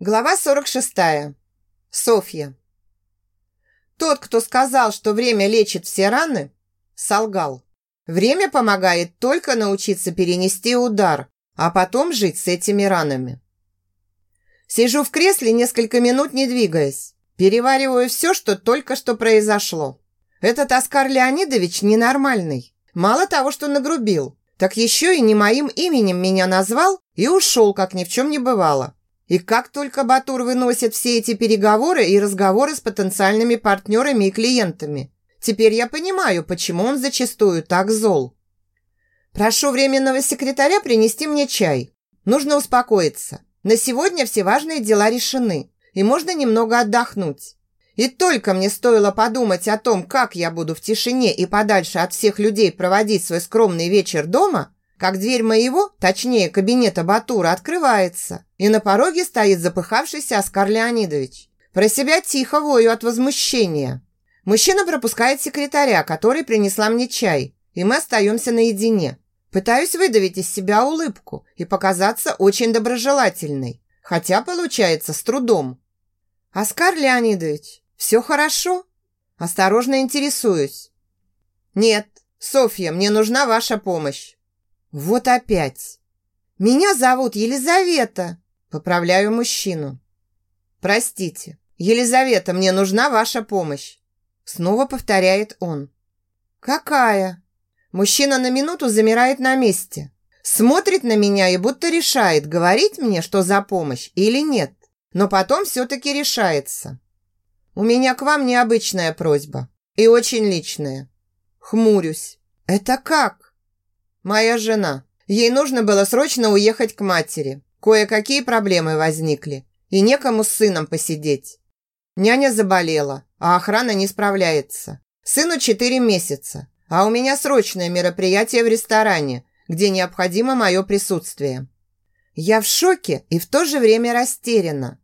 Глава 46. Софья. Тот, кто сказал, что время лечит все раны, солгал. Время помогает только научиться перенести удар, а потом жить с этими ранами. Сижу в кресле несколько минут, не двигаясь. Перевариваю все, что только что произошло. Этот Оскар Леонидович ненормальный. Мало того, что нагрубил, так еще и не моим именем меня назвал и ушел, как ни в чем не бывало. И как только Батур выносит все эти переговоры и разговоры с потенциальными партнерами и клиентами. Теперь я понимаю, почему он зачастую так зол. Прошу временного секретаря принести мне чай. Нужно успокоиться. На сегодня все важные дела решены, и можно немного отдохнуть. И только мне стоило подумать о том, как я буду в тишине и подальше от всех людей проводить свой скромный вечер дома, как дверь моего, точнее кабинета Батура, открывается, и на пороге стоит запыхавшийся Оскар Леонидович. Про себя тихо вою от возмущения. Мужчина пропускает секретаря, который принесла мне чай, и мы остаемся наедине. Пытаюсь выдавить из себя улыбку и показаться очень доброжелательной, хотя получается с трудом. «Оскар Леонидович, все хорошо?» Осторожно интересуюсь. «Нет, Софья, мне нужна ваша помощь». Вот опять. Меня зовут Елизавета. Поправляю мужчину. Простите, Елизавета, мне нужна ваша помощь. Снова повторяет он. Какая? Мужчина на минуту замирает на месте. Смотрит на меня и будто решает, говорить мне, что за помощь или нет. Но потом все-таки решается. У меня к вам необычная просьба. И очень личная. Хмурюсь. Это как? «Моя жена. Ей нужно было срочно уехать к матери. Кое-какие проблемы возникли. И некому с сыном посидеть. Няня заболела, а охрана не справляется. Сыну 4 месяца, а у меня срочное мероприятие в ресторане, где необходимо мое присутствие. Я в шоке и в то же время растеряна.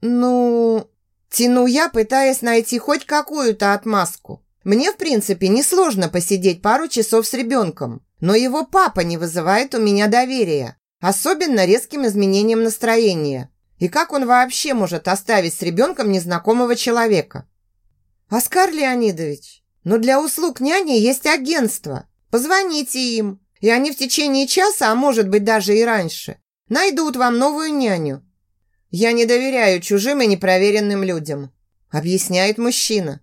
Ну, тяну я, пытаясь найти хоть какую-то отмазку. Мне, в принципе, несложно посидеть пару часов с ребенком. Но его папа не вызывает у меня доверия, особенно резким изменением настроения. И как он вообще может оставить с ребенком незнакомого человека? Оскар Леонидович, но для услуг няни есть агентство. Позвоните им, и они в течение часа, а может быть даже и раньше, найдут вам новую няню. Я не доверяю чужим и непроверенным людям, объясняет мужчина.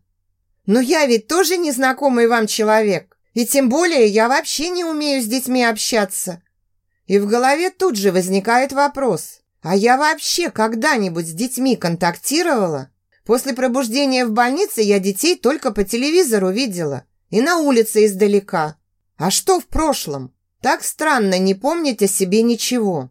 Но я ведь тоже незнакомый вам человек. И тем более я вообще не умею с детьми общаться. И в голове тут же возникает вопрос. А я вообще когда-нибудь с детьми контактировала? После пробуждения в больнице я детей только по телевизору видела. И на улице издалека. А что в прошлом? Так странно не помнить о себе ничего.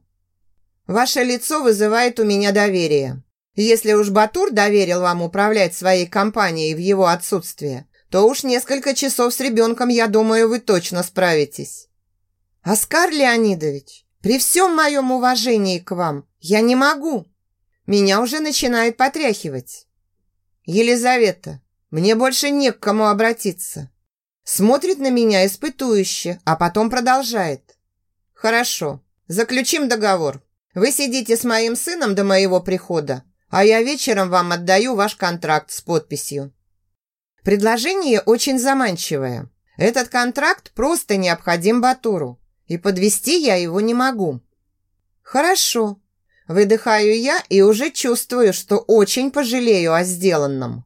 Ваше лицо вызывает у меня доверие. Если уж Батур доверил вам управлять своей компанией в его отсутствие, то уж несколько часов с ребенком, я думаю, вы точно справитесь. Оскар Леонидович, при всем моем уважении к вам, я не могу. Меня уже начинает потряхивать. Елизавета, мне больше не к кому обратиться. Смотрит на меня испытующе, а потом продолжает. Хорошо, заключим договор. Вы сидите с моим сыном до моего прихода, а я вечером вам отдаю ваш контракт с подписью. Предложение очень заманчивое. Этот контракт просто необходим Батуру, и подвести я его не могу. Хорошо. Выдыхаю я и уже чувствую, что очень пожалею о сделанном.